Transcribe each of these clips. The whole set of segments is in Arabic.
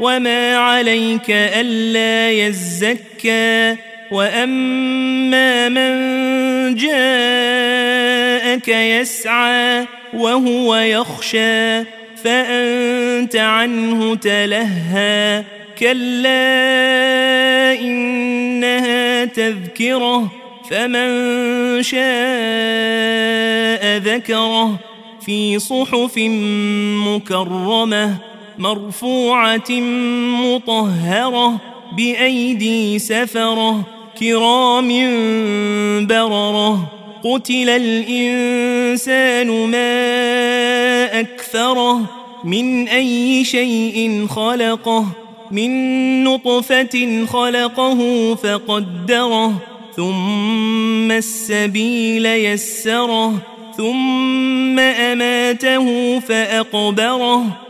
وما عليك ألا يزكى وأما من جاءك يسعى وهو يخشى فأنت عنه تلهى كلا إنها تذكرة فمن شاء ذكره في صحف مكرمة مرفوعة مطهرة بأيدي سفرة كرام بررة قتل الإنسان ما أكثره من أي شيء خلقه من نطفة خلقه فقدره ثم السبيل يسره ثم أماته فأقبره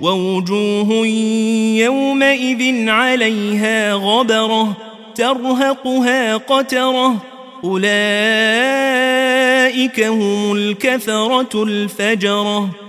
ووجوه يومئذ عليها غبرة ترهقها قترة. أولئك هم الكفرة الفجرة.